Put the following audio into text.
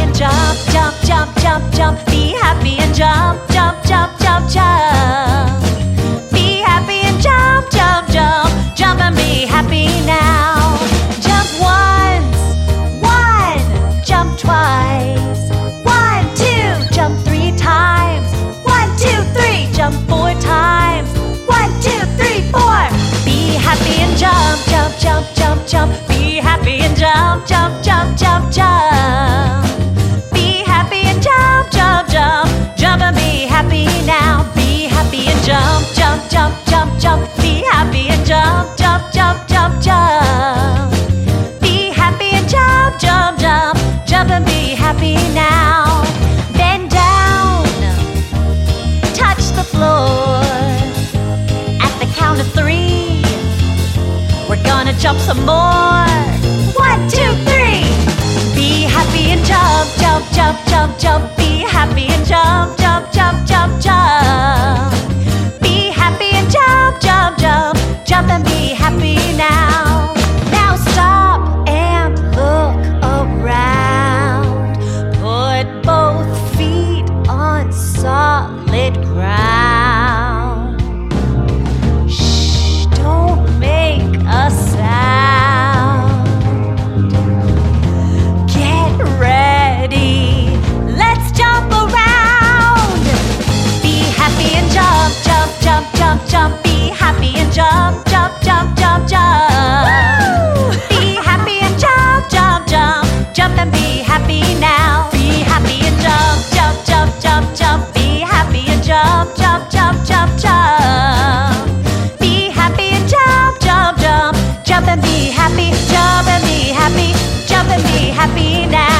and jump, jump, jump, jump, jump. Be happy and jump, jump, jump, jump, jump. Be happy and jump, jump, jump, jump and be happy now. Jump once, one, jump twice, one, two, jump three times, one, two, three, jump four times, one, two, three, four. Be happy and jump, jump, jump, jump, jump. Now. Bend down, touch the floor. At the count of three, we're gonna jump some more. One, two, three. Be happy and jump, jump, jump, jump, jump. Be happy and jump, jump. red cry. Jump and be happy, jump and be happy, jump and be happy now.